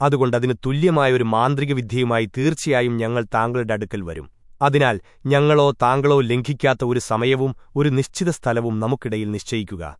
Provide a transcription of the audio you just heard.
അതുകൊണ്ടതിന് തുല്യമായ ഒരു മാന്ത്രിക വിദ്യയുമായി തീർച്ചയായും ഞങ്ങൾ താങ്കളുടെ അടുക്കൽ വരും. അതിനാൽ ഞങ്ങളോ താങ്കളോ ലംഘിക്കാത്ത ഒരു സമയവും ഒരു നിശ്ചിത സ്ഥലവും നമുക്കിടയിൽ നിശ്ചയിക്കുക.